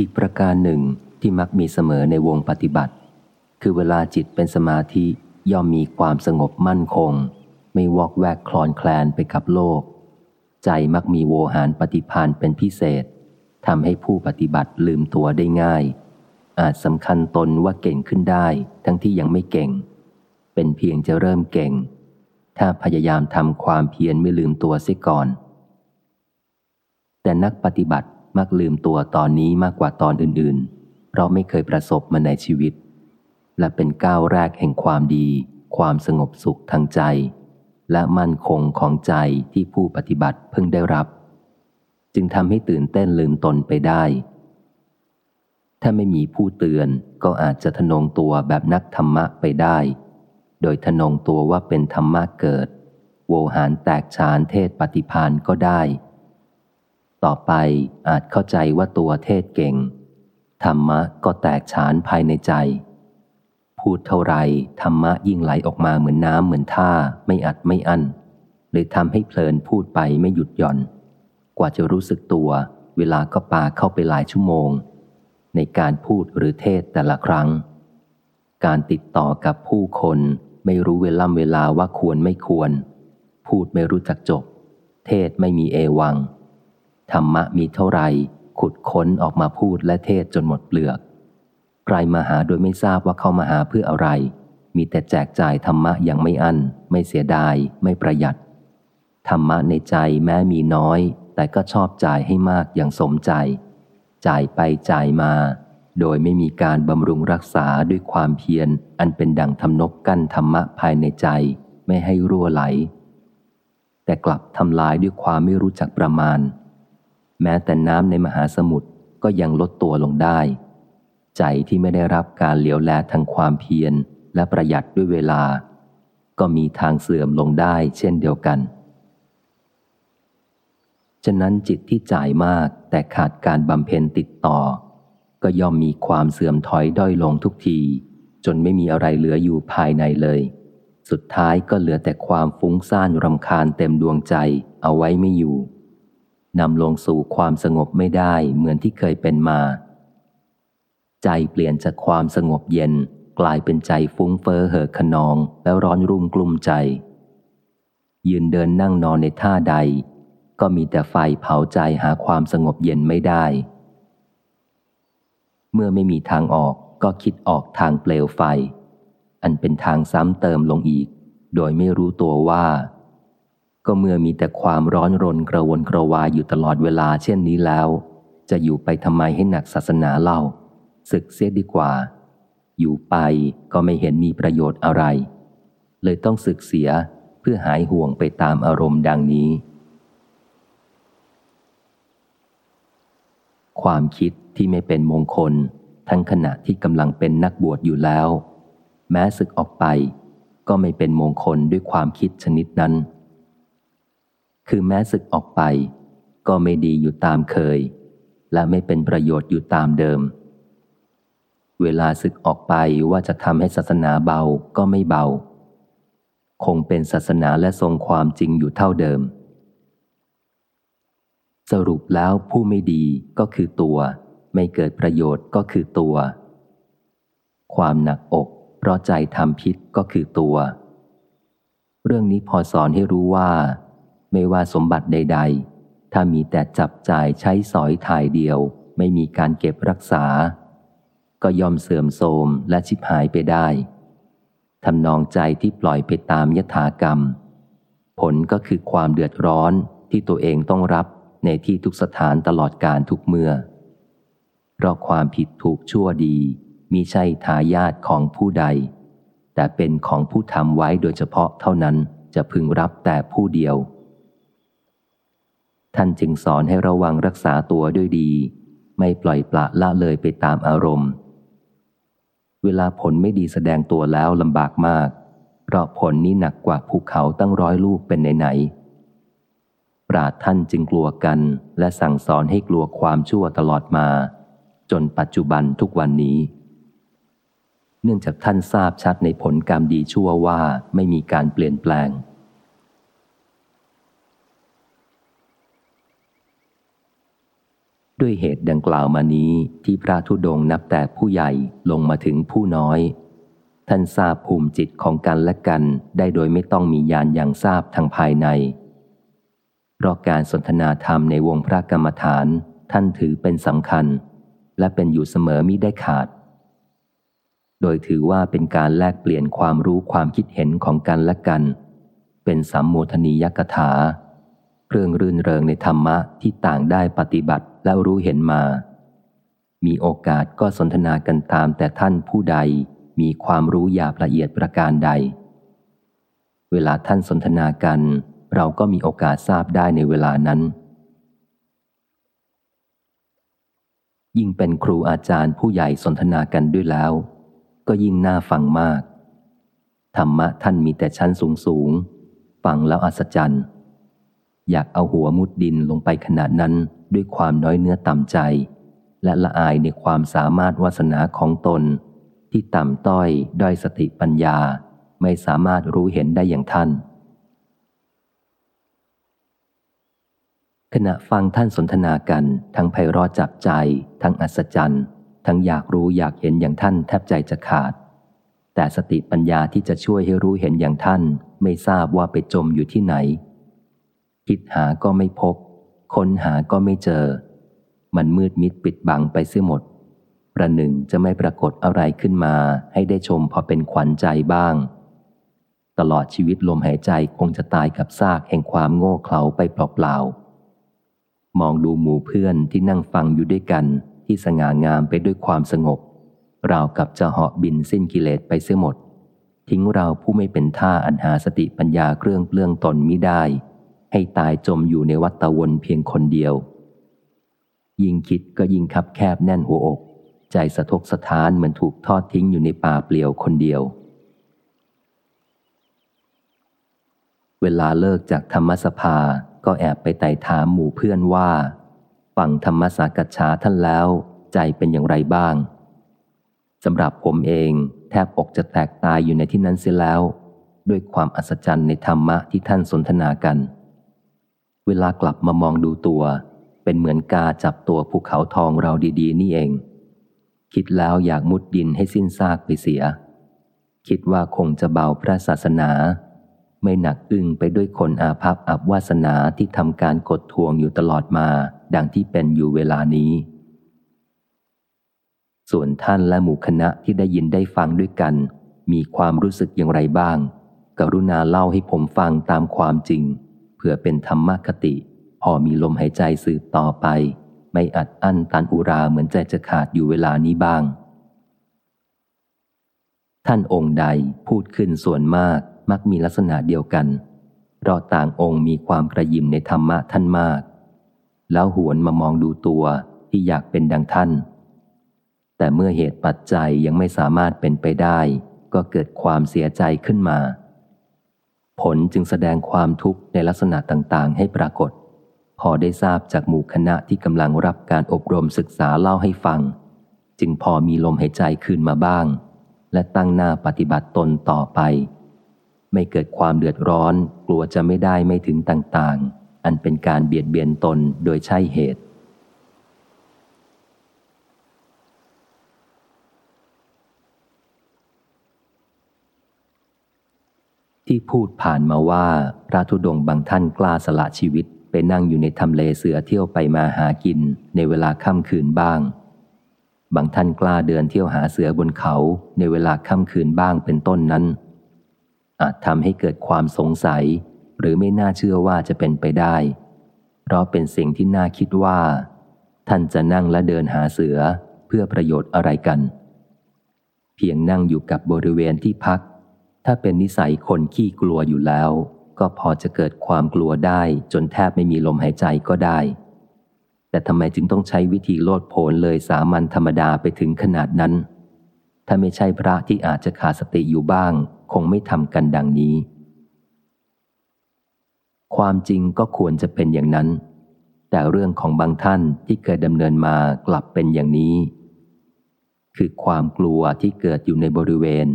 อีกประการหนึ่งที่มักมีเสมอในวงปฏิบัติ คือเวลาจิตเป็นสมาธิย่อมมีความสงบมั่นคง ไม่วอกแวกคลอนแคลนไปกับโลก ใจมักมีโวหารปฏิพานเป็นพิเศษทำให้ผู้ปฏิบัติลืมตัวได้ง่าย อาจสำคัญตนว่าเก่งขึ้นได้ ทั้งที่ยังไม่เก่ง เป็นเพียงจะเริ่มเก่ง ถ้าพยายามทำความเพียรไม่ลืมตัวเสียก่อน แต่นักปฏิบัติ มักลืมตัวตอนนี้มากกว่าตอนอื่นๆ เพราะไม่เคยประสบมาในชีวิต และเป็นก้าวแรกแห่งความดี ความสงบสุขทางใจ และมั่นคงของใจที่ผู้ปฏิบัติเพิ่งได้รับ จึงทำให้ตื่นเต้นลืมตนไปได้ ถ้าไม่มีผู้เตือนก็อาจจะทนงตัวแบบนักธรรมะไปได้ โดยทนงตัวว่าเป็นธรรมะเกิด โวหารแตกฉานเทศปฏิพานก็ได้ ต่อไปอาจเข้าใจว่าตัวเทศเก่ง ธรรมะก็แตกฉานภายในใจ พูดเท่าไรธรรมะยิ่งไหลออกมาเหมือนน้ำเหมือนท่าไม่อัดไม่อั้นเลยทำให้เพลินพูดไปไม่หยุดหย่อน กว่าจะรู้สึกตัว เวลาก็ปาเข้าไปหลายชั่วโมง ในการพูดหรือเทศแต่ละครั้ง การติดต่อกับผู้คนไม่รู้เวล่ำเวลาว่าควรไม่ควร พูดไม่รู้จักจบ เทศไม่มีเอวัง ธรรมะมีเท่าไรขุดค้นออกมาพูดและเทศจนหมดเปลือก ใครมาหาโดยไม่ทราบว่าเขามาหาเพื่ออะไร มีแต่แจกจ่ายธรรมะอย่างไม่อั้น ไม่เสียดาย ไม่ประหยัด ธรรมะในใจแม้มีน้อย แต่ก็ชอบจ่ายให้มากอย่างสมใจ จ่ายไปจ่ายมา โดยไม่มีการบำรุงรักษาด้วยความเพียร อันเป็นดังทำนกกั้นธรรมะภายในใจ ไม่ให้รั่วไหล แต่กลับทำลายด้วยความไม่รู้จักประมาณ แม้แต่น้ำในมหาสมุทรก็ยังลดตัวลงได้ ใจที่ไม่ได้รับการเหลียวแลทางความเพียรและประหยัดด้วยเวลา ก็มีทางเสื่อมลงได้เช่นเดียวกัน ฉะนั้นจิตที่จ่ายมากแต่ขาดการบำเพ็ญติดต่อ ก็ย่อมมีความเสื่อมถอยด้อยลงทุกที จนไม่มีอะไรเหลืออยู่ภายในเลย สุดท้ายก็เหลือแต่ความฟุ้งซ่านรำคาญเต็มดวงใจเอาไว้ไม่อยู่ นำลงสู่ความสงบไม่ได้เหมือนที่เคยเป็นมา ใจเปลี่ยนจากความสงบเย็นกลายเป็นใจฟุ้งเฟอ้อเห่อขนองแล้วร้อนรุ่มกลุ่มใจ ยืนเดินนั่งนอนในท่าใด ก็มีแต่ไฟเผาใจหาความสงบเย็นไม่ได้ เมื่อไม่มีทางออกก็คิดออกทางเปลวไฟ อันเป็นทางซ้ำเติมลงอีก โดยไม่รู้ตัวว่า ก็เมื่อมีแต่ความร้อนรนกระวนกระวายอยู่ตลอดเวลาเช่นนี้แล้ว จะอยู่ไปทำไมให้หนักศาสนาเล่า ศึกเสียดีกว่า อยู่ไปก็ไม่เห็นมีประโยชน์อะไร เลยต้องศึกเสียเพื่อหายห่วงไปตามอารมณ์ดังนี้ ความคิดที่ไม่เป็นมงคล ทั้งขณะที่กำลังเป็นนักบวชอยู่แล้ว แม้ศึกออกไป ก็ไม่เป็นมงคลด้วยความคิดชนิดนั้น คือแม้ศึกออกไป ก็ไม่ดีอยู่ตามเคย และไม่เป็นประโยชน์อยู่ตามเดิม เวลาศึกออกไปว่าจะทำให้ศาสนาเบาก็ไม่เบา คงเป็นศาสนาและทรงความจริงอยู่เท่าเดิม สรุปแล้วผู้ไม่ดีก็คือตัว ไม่เกิดประโยชน์ก็คือตัว ความหนักอก เพราะใจทำพิษก็คือตัว เรื่องนี้พอสอนให้รู้ว่า ไม่ว่าสมบัติใด ๆ ถ้ามีแต่จับจ่ายใช้สอยถ่ายเดียว ไม่มีการเก็บรักษา ก็ยอมเสื่อมโทรมและชิบหายไปได้ทำนองใจที่ปล่อยไปตามยถากรรม ผลก็คือความเดือดร้อนที่ตัวเองต้องรับในที่ทุกสถานตลอดการทุกเมื่อ เพราะความผิดถูกชั่วดีมีใช่ทายาทของผู้ใด แต่เป็นของผู้ทำไว้โดยเฉพาะเท่านั้นจะพึงรับแต่ผู้เดียว ท่านจึงสอนให้ระวังรักษาตัวด้วยดี ไม่ปล่อยปละละเลยไปตามอารมณ์ เวลาผลไม่ดีแสดงตัวแล้วลำบากมาก เพราะผลนี้หนักกว่าภูเขาตั้งร้อยลูกเป็นไหนๆปราดท่านจึงกลัวกันและสั่งสอนให้กลัวความชั่วตลอดมา จนปัจจุบันทุกวันนี้ เนื่องจากท่านทราบชัดในผลกรรมดีชั่วว่าไม่มีการเปลี่ยนแปลง ด้วยเหตุดังกล่าวมานี้ที่พระธุดงนับแต่ผู้ใหญ่ลงมาถึงผู้น้อย ท่านทราบภูมิจิตของกันและกันได้โดยไม่ต้องมียานอย่างทราบทางภายใน เพราะการสนทนาธรรมในวงพระกรรมฐานท่านถือเป็นสำคัญ และเป็นอยู่เสมอมิได้ขาด โดยถือว่าเป็นการแลกเปลี่ยนความรู้ความคิดเห็นของกันและกัน เป็นสัมโมทนียกถา เครื่องรื่นเริงในธรรมะที่ต่างได้ปฏิบัติ และรู้เห็นมา มีโอกาสก็สนทนากันตามแต่ท่านผู้ใดมีความรู้หยาบละเอียดประการใด เวลาท่านสนทนากัน เราก็มีโอกาสทราบได้ในเวลานั้น ยิ่งเป็นครูอาจารย์ผู้ใหญ่สนทนากันด้วยแล้ว ก็ยิ่งน่าฟังมาก ธรรมะท่านมีแต่ชั้นสูงสูงฟังแล้วอัศจรรย์ อยากเอาหัวมุดดินลงไปขนาดนั้น ด้วยความน้อยเนื้อต่ำใจ และละอายในความสามารถวาสนาของตน ที่ต่ำต้อยด้อยสติปัญญาไม่สามารถรู้เห็นได้อย่างท่าน ขณะฟังท่านสนทนากันทั้งไพเราะจับใจ ทั้งอัศจรรย์ทั้งอยากรู้อยากเห็นอย่างท่านแทบใจจะขาด แต่สติปัญญาที่จะช่วยให้รู้เห็นอย่างท่าน ไม่ทราบว่าไปจมอยู่ที่ไหน คิดหาก็ไม่พบ ค้นหาก็ไม่เจอ มันมืดมิดปิดบังไปเสียหมด ประหนึ่งจะไม่ปรากฏอะไรขึ้นมาให้ได้ชมพอเป็นขวัญใจบ้าง ตลอดชีวิตลมหายใจคงจะตายกับซากแห่งความโง่เขลาไปเปล่าๆ มองดูหมู่เพื่อนที่นั่งฟังอยู่ด้วยกันที่สง่างามไปด้วยความสงบ ราวกับจะเหาะบินสิ้นกิเลสไปเสียหมด ทิ้งเราผู้ไม่เป็นท่าอันหาสติปัญญาเครื่องเปลื้องตนมิได้ ให้ตายจมอยู่ในวัฏวนเพียงคนเดียว ยิ่งคิดก็ยิ่งคับแคบแน่นหัวอก ใจสะทกสะท้านเหมือนถูกทอดทิ้งอยู่ในป่าเปลี่ยวคนเดียว เวลาเลิกจากธรรมสภาก็แอบไปไต่ถามหมู่เพื่อนว่าฟังธรรมสากัจฉาท่านแล้ว ใจเป็นอย่างไรบ้างสำหรับผมเองแทบอกจะแตกตายอยู่ในที่นั้นเสียแล้ว ด้วยความอัศจรรย์ในธรรมะที่ท่านสนทนากัน วลากลับมามองดูตัว เป็นเหมือนกาจับตัวภูเขาทองเราดีๆ นี่เอง คิดแล้วอยากมุดดินให้สิ้นซากไปเสีย คิดว่าคงจะเบาพระศาสนา ไม่หนักอึ้งไปด้วยคนอาภัพอับวาสนาที่ทำการกดทวงอยู่ตลอดมา ดังที่เป็นอยู่เวลานี้ ส่วนท่านและหมู่คณะที่ได้ยินได้ฟังด้วยกัน มีความรู้สึกอย่างไรบ้าง กรุณาเล่าให้ผมฟังตามความจริง เพื่อเป็นธรรมคติ พอมีลมหายใจสืบต่อไป ไม่อัดอั้นตันอุราเหมือนใจจะขาดอยู่เวลานี้บ้าง ท่านองค์ใดพูดขึ้นส่วนมากมักมีลักษณะเดียวกันเพราะต่างองค์มีความกระยิมในธรรมะท่านมาก แล้วหวนมามองดูตัวที่อยากเป็นดังท่าน แต่เมื่อเหตุปัจจัยยังไม่สามารถเป็นไปได้ ก็เกิดความเสียใจขึ้นมา ผลจึงแสดงความทุกข์ในลักษณะต่างๆ ให้ปรากฏ พอได้ทราบจากหมู่คณะที่กำลังรับการอบรมศึกษาเล่าให้ฟัง จึงพอมีลมหายใจคืนมาบ้าง และตั้งหน้าปฏิบัติตนต่อไป ไม่เกิดความเดือดร้อน กลัวจะไม่ได้ไม่ถึงต่างๆ อันเป็นการเบียดเบียนตนโดยใช่เหตุ ที่พูดผ่านมาว่าพระธุดงบางท่านกล้าสละชีวิตไปนั่งอยู่ในทำเลเสือเที่ยวไปมาหากินในเวลาค่ำคืนบ้าง บางท่านกล้าเดินเที่ยวหาเสือบนเขาในเวลาค่ำคืนบ้างเป็นต้นนั้น อาจทำให้เกิดความสงสัย หรือไม่น่าเชื่อว่าจะเป็นไปได้ เพราะเป็นสิ่งที่น่าคิดว่า ท่านจะนั่งและเดินหาเสือเพื่อประโยชน์อะไรกัน เพียงนั่งอยู่กับบริเวณที่พัก ถ้าเป็นนิสัยคนขี้กลัวอยู่แล้ว ก็พอจะเกิดความกลัวได้ จนแทบไม่มีลมหายใจก็ได้ แต่ทำไมจึงต้องใช้วิธีโลดโผนเลยสามัญธรรมดาไปถึงขนาดนั้น ถ้าไม่ใช่พระที่อาจจะขาดสติอยู่บ้าง คงไม่ทำกันดังนี้ ความจริงก็ควรจะเป็นอย่างนั้น แต่เรื่องของบางท่านที่เคยดำเนินมากลับเป็นอย่างนี้ คือความกลัวที่เกิดอยู่ในบริเวณ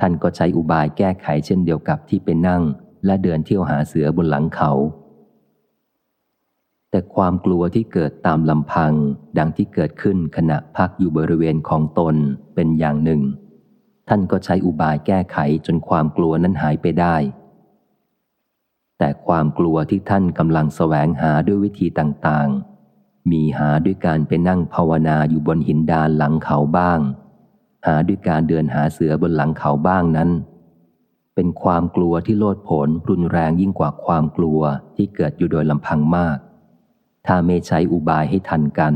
ท่านก็ใช้อุบายแก้ไขเช่นเดียวกับที่ไปนั่ง และเดินเที่ยวหาเสือบนหลังเขาแต่แต่ความกลัวที่เกิดตามลำพัง ดังที่เกิดขึ้นขณะพักอยู่บริเวณของตนเป็นอย่างหนึ่ง ท่านก็ใช้อุบายแก้ไขจนความกลัวนั้นหายไปได้ แต่ความกลัวที่ท่านกำลังแสวงหาด้วยวิธีต่างๆ มีหาด้วยการไปนั่งภาวนาอยู่บนหินดานหลังเขาบ้าง หาด้วยการเดินหาเสือบนหลังเขาบ้างนั้น เป็นความกลัวที่โลดผลรุนแรงยิ่งกว่าความกลัวที่เกิดอยู่โดยลำพังมาก ถ้าไม่ใช้อุบายให้ทันกัน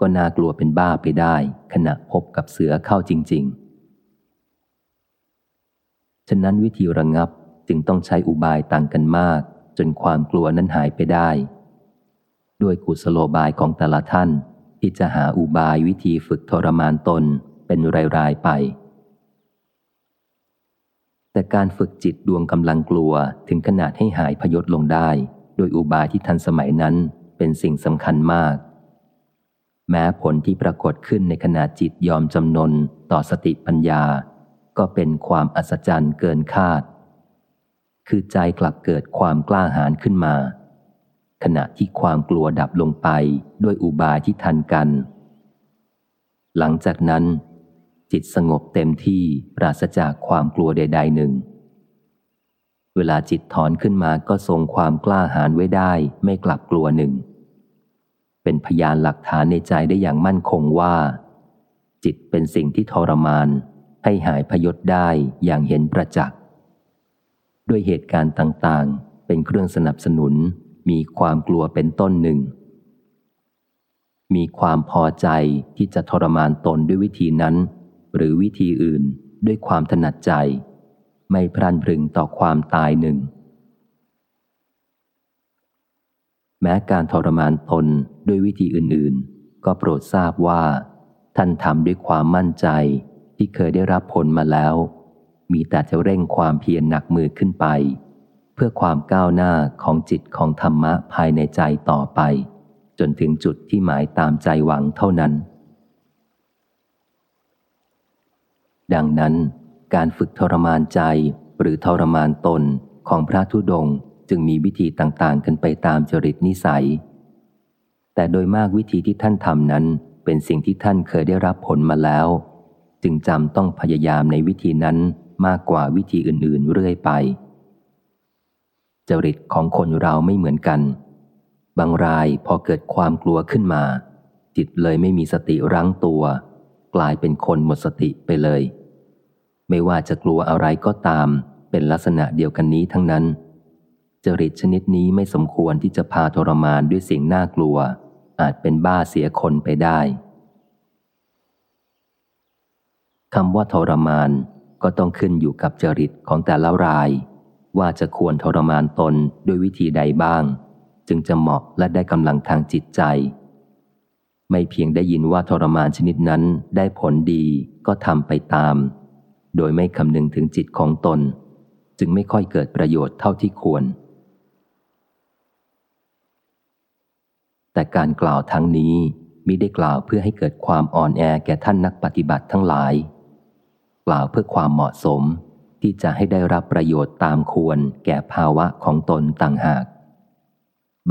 ก็น่ากลัวเป็นบ้าไปได้ ขณะพบกับเสือเข้าจริง ๆ ฉะนั้นวิธีระงงับจึงต้องใช้อุบายต่างกันมาก จนความกลัวนั้นหายไปได้ ด้วยกุศโลบายของแต่ละท่านที่จะหาอุบายวิธีฝึกทรมานตน เป็นรายๆไป แต่การฝึกจิตดวงกำลังกลัวถึงขนาดให้หายพยศลงได้ โดยอุบายที่ทันสมัยนั้นเป็นสิ่งสำคัญมาก แม้ผลที่ปรากฏขึ้นในขณะจิตยอมจำนนต่อสติปัญญา ก็เป็นความอัศจรรย์เกินคาด คือใจกลับเกิดความกล้าหาญขึ้นมา ขณะที่ความกลัวดับลงไปด้วยอุบายที่ทันกัน หลังจากนั้น จิตสงบเต็มที่ปราศจากความกลัวใด ๆ หนึ่ง เวลาจิตถอนขึ้นมาก็ทรงความกล้าหาญไว้ได้ไม่กลับกลัวหนึ่ง เป็นพยานหลักฐานในใจได้อย่างมั่นคงว่า จิตเป็นสิ่งที่ทรมาน ให้หายพยศได้อย่างเห็นประจักษ์ด้วยเหตุการณ์ต่างๆ เป็นเครื่องสนับสนุนมีความกลัวเป็นต้นหนึ่ง มีความพอใจที่จะทรมานตนด้วยวิธีนั้น หรือวิธีอื่นด้วยความถนัดใจ ไม่พรันพรึงต่อความตายหนึ่ง แม้การทรมานตนด้วยวิธีอื่นๆ ก็โปรดทราบว่า ท่านทำด้วยความมั่นใจที่เคยได้รับผลมาแล้ว มีแต่จะเร่งความเพียรหนักมือขึ้นไป เพื่อความก้าวหน้าของจิตของธรรมะภายในใจต่อไป จนถึงจุดที่หมายตามใจหวังเท่านั้น ดังนั้น การฝึกทรมานใจหรือทรมานตนของพระธุดงจึงมีวิธีต่างๆ กันไปตามจริตนิสัย แต่โดยมากวิธีที่ท่านทำนั้นเป็นสิ่งที่ท่านเคยได้รับผลมาแล้ว จึงจำต้องพยายามในวิธีนั้นมากกว่าวิธีอื่นๆ เรื่อยไป จริตของคนเราไม่เหมือนกัน บางรายพอเกิดความกลัวขึ้นมา จิตเลยไม่มีสติรั้งตัว กลายเป็นคนหมดสติไปเลย ไม่ว่าจะกลัวอะไรก็ตาม เป็นลักษณะเดียวกันนี้ทั้งนั้น จริตชนิดนี้ไม่สมควรที่จะพาทรมานด้วยสิ่งน่ากลัว อาจเป็นบ้าเสียคนไปได้คำว่าทรมานก็ต้องขึ้นอยู่กับจริตของแต่ละราย ว่าจะควรทรมานตนด้วยวิธีใดบ้าง จึงจะเหมาะและได้กำลังทางจิตใจ ไม่เพียงได้ยินว่าทรมานชนิดนั้นได้ผลดีก็ทำไปตาม โดยไม่คำนึงถึงจิตของตน จึงไม่ค่อยเกิดประโยชน์เท่าที่ควร แต่การกล่าวทั้งนี้มิได้กล่าวเพื่อให้เกิดความอ่อนแอแก่ท่านนักปฏิบัติทั้งหลาย กล่าวเพื่อความเหมาะสมที่จะให้ได้รับประโยชน์ตามควรแก่ภาวะของตนต่างหาก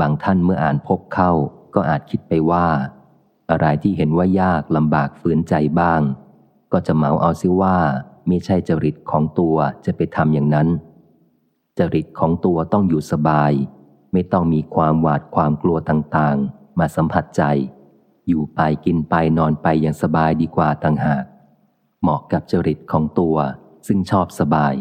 บางท่านเมื่ออ่านพบเข้าก็อาจคิดไปว่า อะไรที่เห็นว่ายากลำบากฝืนใจบ้าง ก็จะเหมาเอาซิว่าไม่ใช่จริตของตัวจะไปทำอย่างนั้น จริตของตัวต้องอยู่สบาย ไม่ต้องมีความหวาดความกลัวต่างๆ มาสัมผัสใจ อยู่ไปกินไปนอนไปอย่างสบายดีกว่าต่างหาก เหมาะกับจริตของตัวซึ่งชอบสบาย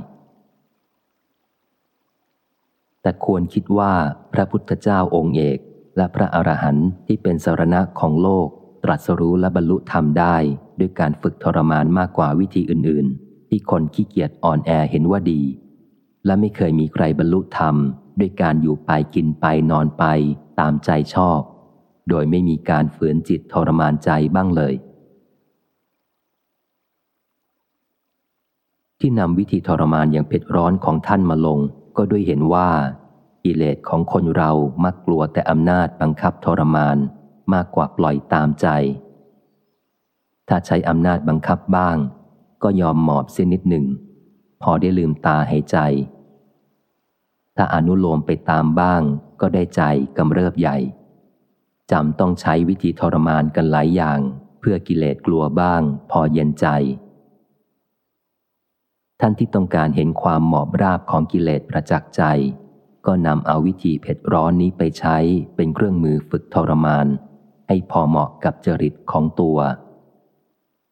แต่ควรคิดว่าพระพุทธเจ้าองค์เอก และพระอรหันต์ที่เป็นสารณะของโลก ตรัสรู้และบรรลุธรรมได้ด้วยการฝึกทรมานมากกว่าวิธีอื่น ๆ ที่คนขี้เกียจอ่อนแอเห็นว่าดี และไม่เคยมีใครบรรลุธรรม ด้วยการอยู่ไปกินไปนอนไปตามใจชอบ โดยไม่มีการฝืนจิตทรมานใจบ้างเลย ที่นำวิธีทรมานอย่างเผ็ดร้อนของท่านมาลง ก็ด้วยเห็นว่า กิเลสของคนเรามักกลัวแต่อำนาจบังคับทรมานมากกว่าปล่อยตามใจ ถ้าใช้อำนาจบังคับบ้าง ก็ยอมหมอบเสียนิดหนึ่ง พอได้ลืมตาหายใจ ถ้าอนุโลมไปตามบ้าง ก็ได้ใจกำเริบใหญ่จำต้องใช้วิธีทรมานกันหลายอย่าง เพื่อกิเลสกลัวบ้าง พอเย็นใจ ท่านที่ต้องการเห็นความหมอบราบของกิเลสประจักษ์ใจ ก็นำเอาวิธีเผ็ดร้อนนี้ไปใช้เป็นเครื่องมือฝึกทรมาน ให้พอเหมาะกับจริตของตัว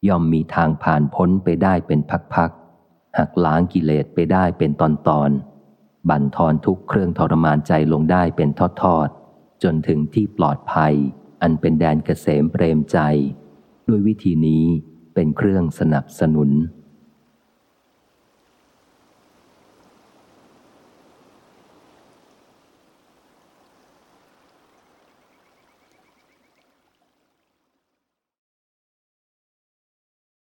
ย่อมมีทางผ่านพ้นไปได้เป็นพักๆหักล้างกิเลสไปได้เป็นตอนๆบั่นทอนทุกเครื่องทรมานใจลงได้เป็นทอดๆจนถึงที่ปลอดภัย อันเป็นแดนเกษมเปรมใจ ด้วยวิธีนี้เป็นเครื่องสนับสนุน